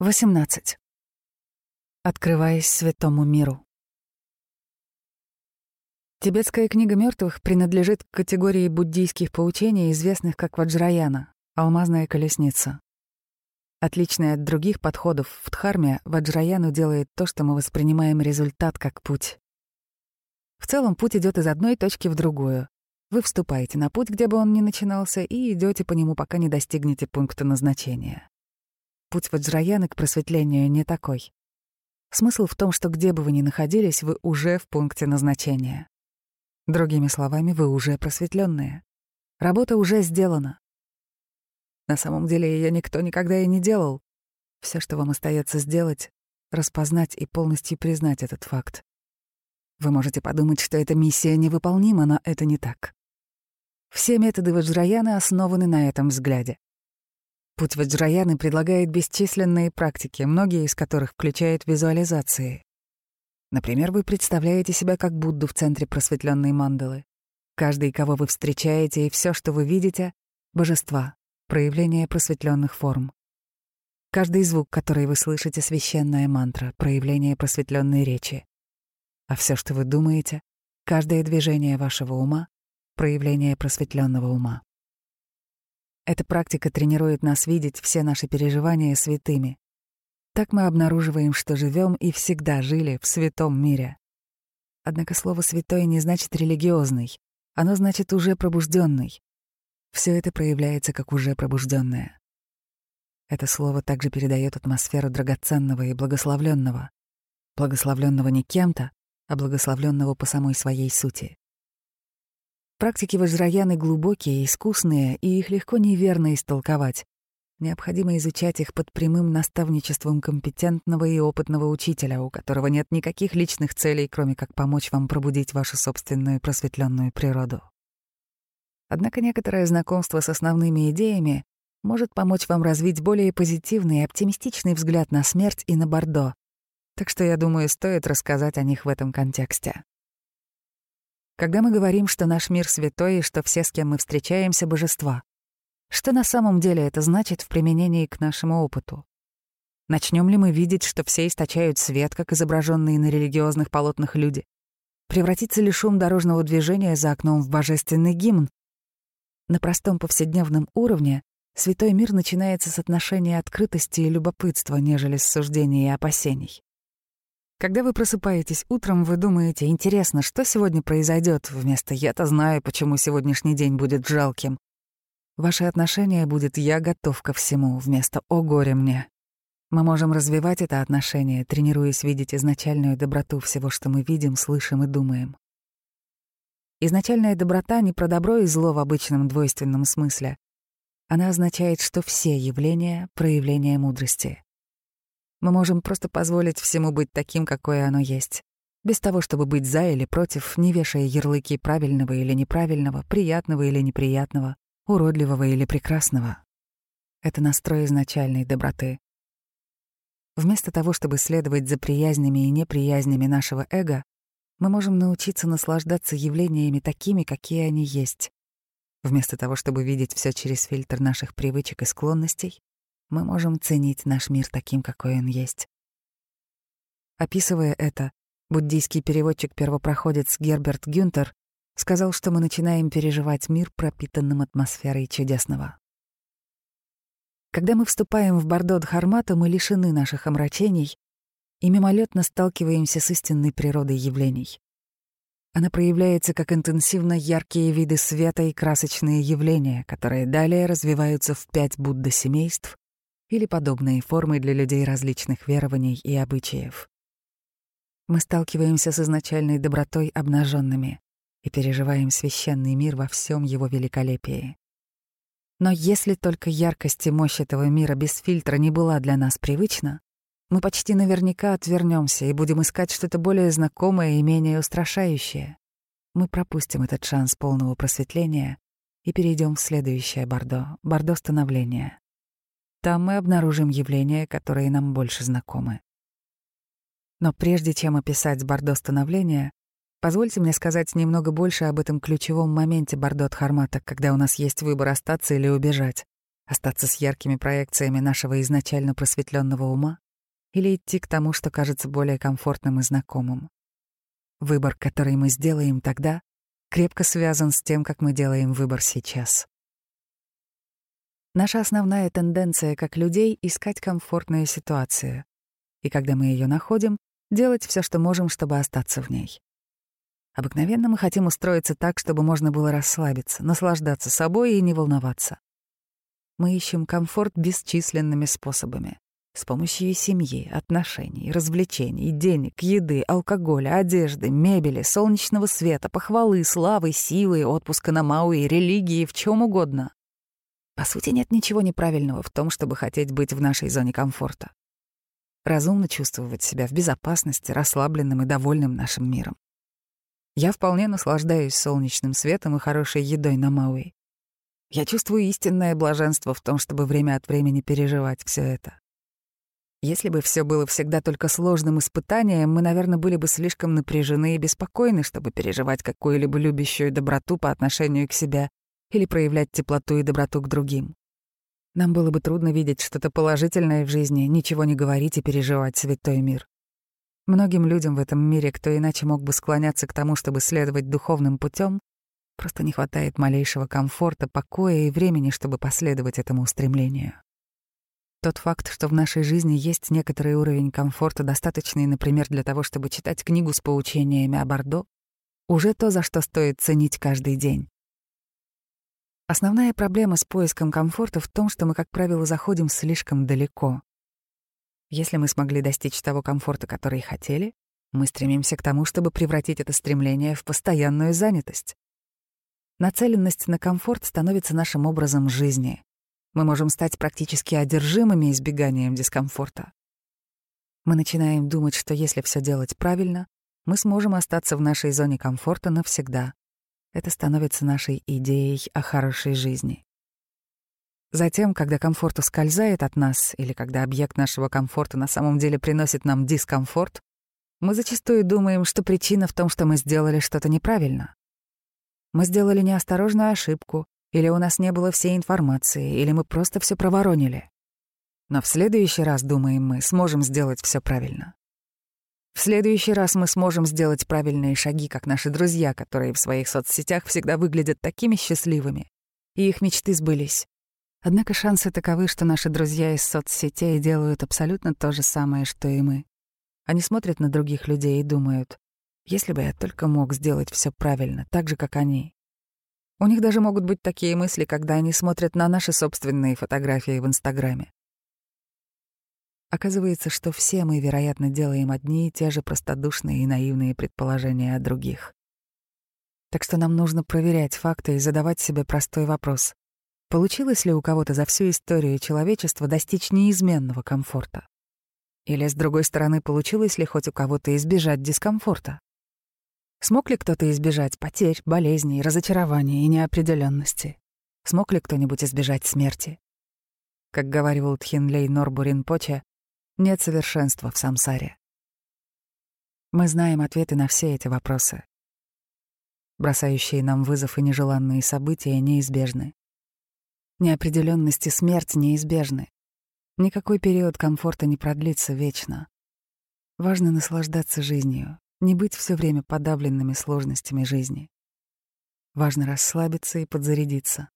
18. Открываясь святому миру. Тибетская книга мертвых принадлежит к категории буддийских поучений, известных как Ваджраяна — алмазная колесница. Отличная от других подходов в Дхарме, Ваджраяну делает то, что мы воспринимаем результат как путь. В целом путь идет из одной точки в другую. Вы вступаете на путь, где бы он ни начинался, и идете по нему, пока не достигнете пункта назначения. Путь Ваджраяны к просветлению не такой. Смысл в том, что где бы вы ни находились, вы уже в пункте назначения. Другими словами, вы уже просветленные. Работа уже сделана. На самом деле ее никто никогда и не делал. Все, что вам остается сделать, распознать и полностью признать этот факт. Вы можете подумать, что эта миссия невыполнима, но это не так. Все методы Ваджраяны основаны на этом взгляде. Путь Ваджраяны предлагает бесчисленные практики, многие из которых включают визуализации. Например, вы представляете себя как Будду в центре просветленной мандалы. Каждый, кого вы встречаете, и все, что вы видите — божества, проявление просветленных форм. Каждый звук, который вы слышите, — священная мантра, проявление просветленной речи. А все, что вы думаете, каждое движение вашего ума — проявление просветленного ума. Эта практика тренирует нас видеть все наши переживания святыми. Так мы обнаруживаем, что живем и всегда жили в святом мире. Однако слово «святой» не значит «религиозный», оно значит «уже пробужденный». Все это проявляется как уже пробужденное. Это слово также передает атмосферу драгоценного и благословленного, благословленного не кем-то, а благословленного по самой своей сути. Практики Ваджраяны глубокие, искусные, и их легко неверно истолковать. Необходимо изучать их под прямым наставничеством компетентного и опытного учителя, у которого нет никаких личных целей, кроме как помочь вам пробудить вашу собственную просветленную природу. Однако некоторое знакомство с основными идеями может помочь вам развить более позитивный и оптимистичный взгляд на смерть и на Бордо. Так что, я думаю, стоит рассказать о них в этом контексте. Когда мы говорим, что наш мир святой и что все, с кем мы встречаемся, — божества, что на самом деле это значит в применении к нашему опыту? Начнем ли мы видеть, что все источают свет, как изображенные на религиозных полотнах люди? Превратится ли шум дорожного движения за окном в божественный гимн? На простом повседневном уровне святой мир начинается с отношения открытости и любопытства, нежели с суждений и опасений. Когда вы просыпаетесь утром, вы думаете, интересно, что сегодня произойдет, вместо «я-то знаю, почему сегодняшний день будет жалким». Ваше отношение будет «я готов ко всему», вместо «о горе мне». Мы можем развивать это отношение, тренируясь видеть изначальную доброту всего, что мы видим, слышим и думаем. Изначальная доброта не про добро и зло в обычном двойственном смысле. Она означает, что все явления — проявления мудрости. Мы можем просто позволить всему быть таким, какое оно есть, без того, чтобы быть за или против, не вешая ярлыки правильного или неправильного, приятного или неприятного, уродливого или прекрасного. Это настрой изначальной доброты. Вместо того, чтобы следовать за приязнями и неприязнями нашего эго, мы можем научиться наслаждаться явлениями такими, какие они есть. Вместо того, чтобы видеть все через фильтр наших привычек и склонностей, мы можем ценить наш мир таким, какой он есть. Описывая это, буддийский переводчик-первопроходец Герберт Гюнтер сказал, что мы начинаем переживать мир, пропитанным атмосферой чудесного. Когда мы вступаем в Бордо Дхармата, мы лишены наших омрачений и мимолетно сталкиваемся с истинной природой явлений. Она проявляется как интенсивно яркие виды света и красочные явления, которые далее развиваются в пять Будда-семейств, или подобные формы для людей различных верований и обычаев. Мы сталкиваемся с изначальной добротой обнаженными и переживаем священный мир во всем его великолепии. Но если только яркость и мощь этого мира без фильтра не была для нас привычна, мы почти наверняка отвернемся и будем искать что-то более знакомое и менее устрашающее. Мы пропустим этот шанс полного просветления и перейдем в следующее Бордо, Бордо становления. Там мы обнаружим явления, которые нам больше знакомы. Но прежде чем описать Бордо становления, позвольте мне сказать немного больше об этом ключевом моменте Бордо Дхармата, когда у нас есть выбор остаться или убежать, Остаться с яркими проекциями нашего изначально просветленного ума или идти к тому, что кажется более комфортным и знакомым. Выбор, который мы сделаем тогда, крепко связан с тем, как мы делаем выбор сейчас. Наша основная тенденция как людей — искать комфортную ситуацию. И когда мы ее находим, делать все, что можем, чтобы остаться в ней. Обыкновенно мы хотим устроиться так, чтобы можно было расслабиться, наслаждаться собой и не волноваться. Мы ищем комфорт бесчисленными способами. С помощью семьи, отношений, развлечений, денег, еды, алкоголя, одежды, мебели, солнечного света, похвалы, славы, силы, отпуска на Мауи, религии, в чем угодно. По сути, нет ничего неправильного в том, чтобы хотеть быть в нашей зоне комфорта. Разумно чувствовать себя в безопасности, расслабленным и довольным нашим миром. Я вполне наслаждаюсь солнечным светом и хорошей едой на Мауи. Я чувствую истинное блаженство в том, чтобы время от времени переживать все это. Если бы все было всегда только сложным испытанием, мы, наверное, были бы слишком напряжены и беспокойны, чтобы переживать какую-либо любящую доброту по отношению к себе или проявлять теплоту и доброту к другим. Нам было бы трудно видеть что-то положительное в жизни, ничего не говорить и переживать святой мир. Многим людям в этом мире, кто иначе мог бы склоняться к тому, чтобы следовать духовным путем, Просто не хватает малейшего комфорта, покоя и времени, чтобы последовать этому устремлению. Тот факт, что в нашей жизни есть некоторый уровень комфорта, достаточный, например, для того, чтобы читать книгу с поучениями о Бордо, уже то, за что стоит ценить каждый день. Основная проблема с поиском комфорта в том, что мы, как правило, заходим слишком далеко. Если мы смогли достичь того комфорта, который хотели, мы стремимся к тому, чтобы превратить это стремление в постоянную занятость. Нацеленность на комфорт становится нашим образом жизни. Мы можем стать практически одержимыми избеганием дискомфорта. Мы начинаем думать, что если все делать правильно, мы сможем остаться в нашей зоне комфорта навсегда. Это становится нашей идеей о хорошей жизни. Затем, когда комфорт ускользает от нас или когда объект нашего комфорта на самом деле приносит нам дискомфорт, мы зачастую думаем, что причина в том, что мы сделали что-то неправильно. Мы сделали неосторожную ошибку, или у нас не было всей информации, или мы просто все проворонили. Но в следующий раз, думаем мы, сможем сделать все правильно. В следующий раз мы сможем сделать правильные шаги, как наши друзья, которые в своих соцсетях всегда выглядят такими счастливыми. И их мечты сбылись. Однако шансы таковы, что наши друзья из соцсетей делают абсолютно то же самое, что и мы. Они смотрят на других людей и думают, если бы я только мог сделать все правильно, так же, как они. У них даже могут быть такие мысли, когда они смотрят на наши собственные фотографии в Инстаграме. Оказывается, что все мы, вероятно, делаем одни и те же простодушные и наивные предположения о других. Так что нам нужно проверять факты и задавать себе простой вопрос. Получилось ли у кого-то за всю историю человечества достичь неизменного комфорта? Или, с другой стороны, получилось ли хоть у кого-то избежать дискомфорта? Смог ли кто-то избежать потерь, болезней, разочарований и неопределенности? Смог ли кто-нибудь избежать смерти? Как говорил Тхинлей Норбурин Поче, нет совершенства в самсаре. Мы знаем ответы на все эти вопросы. Бросающие нам вызов и нежеланные события неизбежны. Неопределенность и смерть неизбежны. Никакой период комфорта не продлится вечно. Важно наслаждаться жизнью, не быть все время подавленными сложностями жизни. Важно расслабиться и подзарядиться.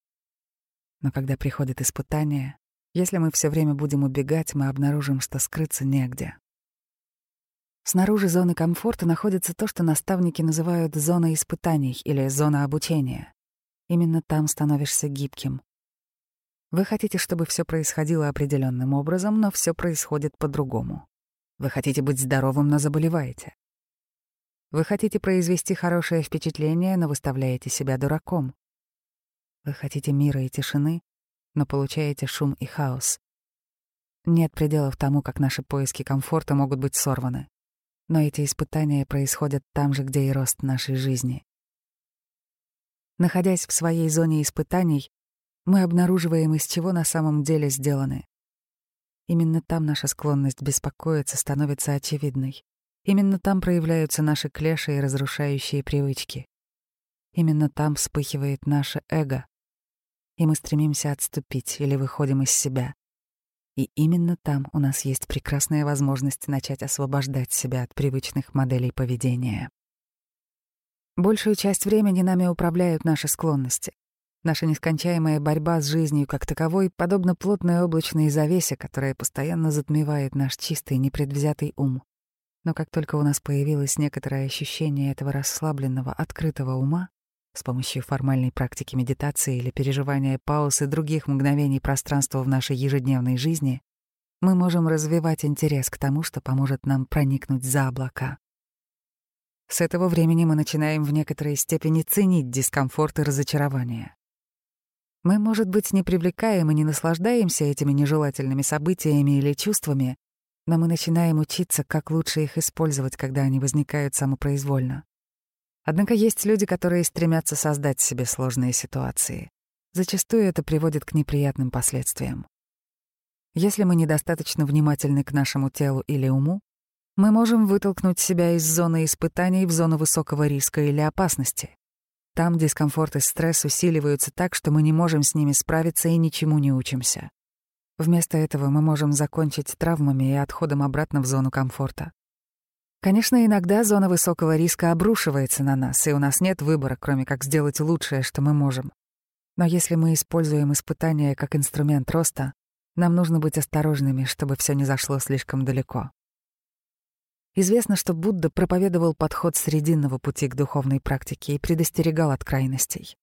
Но когда приходит испытание, если мы все время будем убегать, мы обнаружим, что скрыться негде. Снаружи зоны комфорта находится то, что наставники называют зоной испытаний или зона обучения. Именно там становишься гибким. Вы хотите, чтобы все происходило определенным образом, но все происходит по-другому. Вы хотите быть здоровым, но заболеваете. Вы хотите произвести хорошее впечатление, но выставляете себя дураком. Вы хотите мира и тишины, но получаете шум и хаос. Нет пределов тому, как наши поиски комфорта могут быть сорваны. Но эти испытания происходят там же, где и рост нашей жизни. Находясь в своей зоне испытаний, мы обнаруживаем, из чего на самом деле сделаны. Именно там наша склонность беспокоиться становится очевидной. Именно там проявляются наши клеши и разрушающие привычки. Именно там вспыхивает наше эго. И мы стремимся отступить или выходим из себя. И именно там у нас есть прекрасная возможность начать освобождать себя от привычных моделей поведения. Большую часть времени нами управляют наши склонности. Наша нескончаемая борьба с жизнью как таковой подобна плотной облачной завесе, которая постоянно затмевает наш чистый, непредвзятый ум. Но как только у нас появилось некоторое ощущение этого расслабленного, открытого ума, с помощью формальной практики медитации или переживания пауз и других мгновений пространства в нашей ежедневной жизни, мы можем развивать интерес к тому, что поможет нам проникнуть за облака. С этого времени мы начинаем в некоторой степени ценить дискомфорт и разочарование. Мы, может быть, не привлекаем и не наслаждаемся этими нежелательными событиями или чувствами, но мы начинаем учиться, как лучше их использовать, когда они возникают самопроизвольно. Однако есть люди, которые стремятся создать себе сложные ситуации. Зачастую это приводит к неприятным последствиям. Если мы недостаточно внимательны к нашему телу или уму, мы можем вытолкнуть себя из зоны испытаний в зону высокого риска или опасности. Там дискомфорт и стресс усиливаются так, что мы не можем с ними справиться и ничему не учимся. Вместо этого мы можем закончить травмами и отходом обратно в зону комфорта. Конечно, иногда зона высокого риска обрушивается на нас, и у нас нет выбора, кроме как сделать лучшее, что мы можем. Но если мы используем испытания как инструмент роста, нам нужно быть осторожными, чтобы все не зашло слишком далеко. Известно, что Будда проповедовал подход срединного пути к духовной практике и предостерегал от крайностей.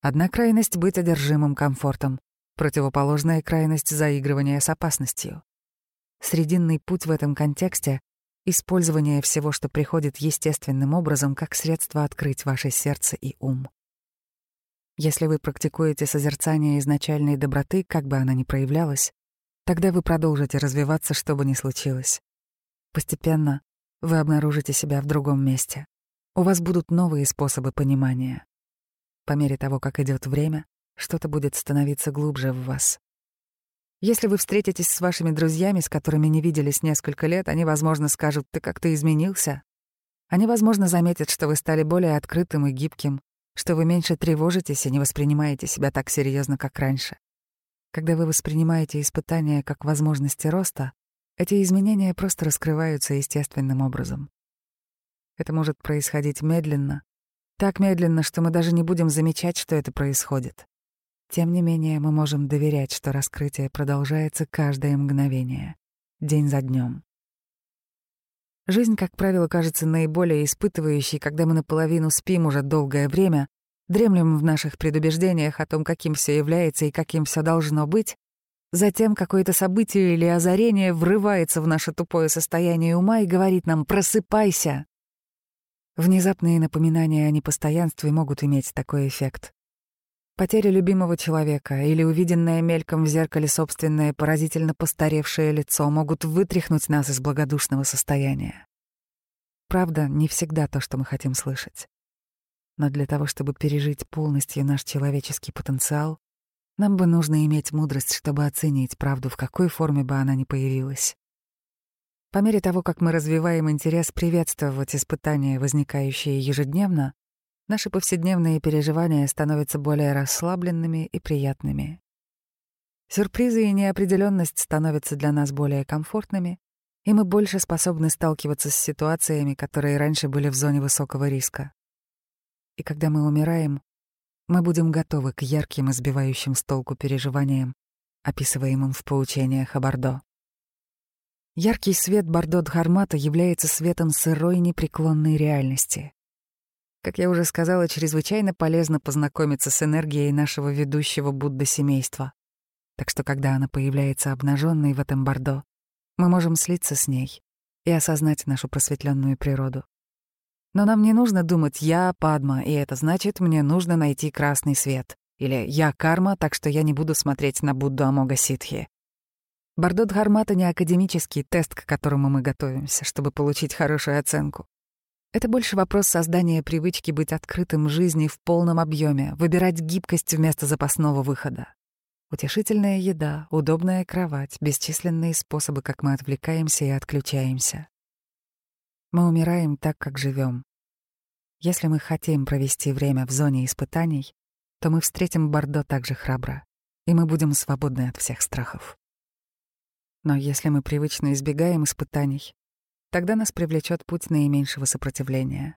Одна крайность — быть одержимым комфортом, противоположная крайность — заигрывания с опасностью. Срединный путь в этом контексте Использование всего, что приходит естественным образом, как средство открыть ваше сердце и ум. Если вы практикуете созерцание изначальной доброты, как бы она ни проявлялась, тогда вы продолжите развиваться, что бы ни случилось. Постепенно вы обнаружите себя в другом месте. У вас будут новые способы понимания. По мере того, как идет время, что-то будет становиться глубже в вас. Если вы встретитесь с вашими друзьями, с которыми не виделись несколько лет, они, возможно, скажут «ты как-то изменился». Они, возможно, заметят, что вы стали более открытым и гибким, что вы меньше тревожитесь и не воспринимаете себя так серьезно, как раньше. Когда вы воспринимаете испытания как возможности роста, эти изменения просто раскрываются естественным образом. Это может происходить медленно, так медленно, что мы даже не будем замечать, что это происходит. Тем не менее, мы можем доверять, что раскрытие продолжается каждое мгновение, день за днем. Жизнь, как правило, кажется наиболее испытывающей, когда мы наполовину спим уже долгое время, дремлем в наших предубеждениях о том, каким все является и каким все должно быть, затем какое-то событие или озарение врывается в наше тупое состояние ума и говорит нам «просыпайся». Внезапные напоминания о непостоянстве могут иметь такой эффект. Потеря любимого человека или увиденное мельком в зеркале собственное поразительно постаревшее лицо могут вытряхнуть нас из благодушного состояния. Правда, не всегда то, что мы хотим слышать. Но для того, чтобы пережить полностью наш человеческий потенциал, нам бы нужно иметь мудрость, чтобы оценить правду, в какой форме бы она ни появилась. По мере того, как мы развиваем интерес приветствовать испытания, возникающие ежедневно, наши повседневные переживания становятся более расслабленными и приятными. Сюрпризы и неопределенность становятся для нас более комфортными, и мы больше способны сталкиваться с ситуациями, которые раньше были в зоне высокого риска. И когда мы умираем, мы будем готовы к ярким и сбивающим с толку переживаниям, описываемым в поучениях о Бордо. Яркий свет Бордо-Дхармата является светом сырой непреклонной реальности. Как я уже сказала, чрезвычайно полезно познакомиться с энергией нашего ведущего Будда-семейства. Так что, когда она появляется обнаженной в этом бордо, мы можем слиться с ней и осознать нашу просветленную природу. Но нам не нужно думать «я Падма», и это значит, мне нужно найти красный свет. Или «я карма, так что я не буду смотреть на Будду Амога Ситхи». Бардо Дхармата — не академический тест, к которому мы готовимся, чтобы получить хорошую оценку. Это больше вопрос создания привычки быть открытым жизни в полном объеме, выбирать гибкость вместо запасного выхода. Утешительная еда, удобная кровать, бесчисленные способы, как мы отвлекаемся и отключаемся. Мы умираем так, как живем. Если мы хотим провести время в зоне испытаний, то мы встретим Бордо так же храбро, и мы будем свободны от всех страхов. Но если мы привычно избегаем испытаний, тогда нас привлечет путь наименьшего сопротивления.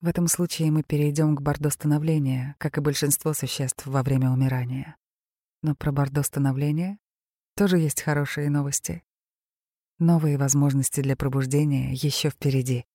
В этом случае мы перейдем к бордо становления, как и большинство существ во время умирания. Но про бордо становления тоже есть хорошие новости. Новые возможности для пробуждения еще впереди.